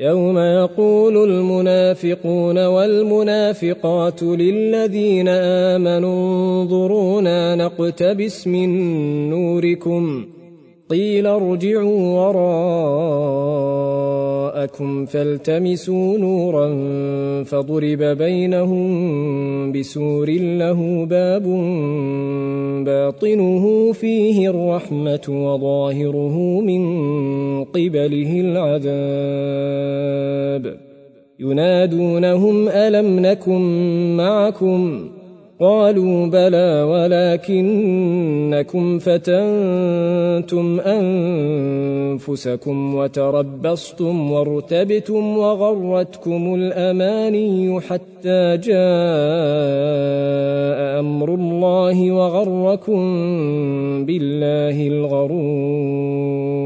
يوم يقول المنافقون والمنافقات للذين آمنوا انظرونا نقتبس من نوركم قيل ارجعوا وراءكم فالتمسوا نورا فضرب بينهم بسور له باب باطنه فيه الرحمة وظاهره من قبله العذاب ينادونهم ألم نكن معكم ؟ قالوا بلى ولكنكم فتنتم أنفسكم وتربصتم وارتبتم وغرتكم الأماني حتى جاء أمر الله وغركم بالله الغرور.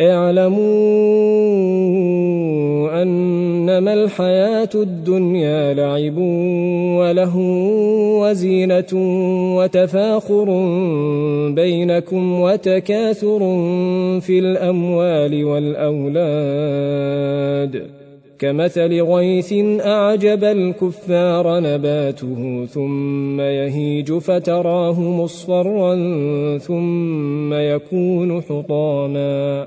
اعلموا أنما الحياة الدنيا لعب وله وزينة وتفاخر بينكم وتكاثر في الأموال والأولاد. كمثل غيث أعجب الكفار نباته ثم يهيج فتراه مصفرا ثم يكون حطاما.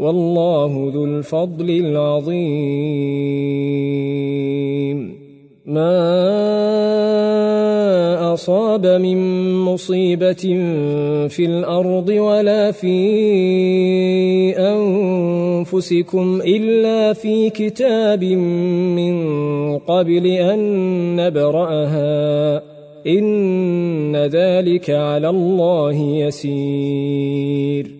والله ذو الفضل العظيم. ما أصاب من مصيبة في الأرض ولا في أنفسكم إلا في كتاب من قبل أن نبرأها. إن ذلك على الله يسير.